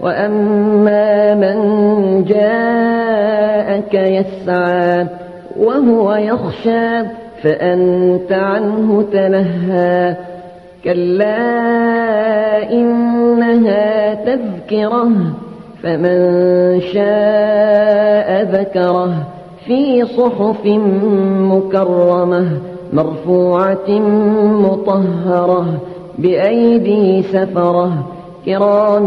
وأما من جاءك يسعى وهو يخشى فأنت عنه تلهى كلا إنها تذكرة فمن شاء ذكره في صحف مكرمة مرفوعة مطهرة بأيدي سفرة كرام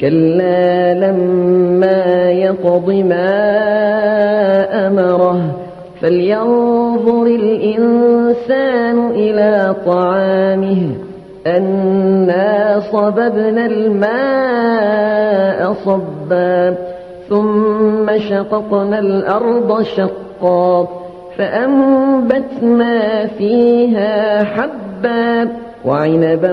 كلا لما يقض ما أمره فلينظر الإنسان إلى طعامه أنا صببنا الماء صبا ثم شققنا الأرض شقا فأنبتنا فيها حبا وعنبا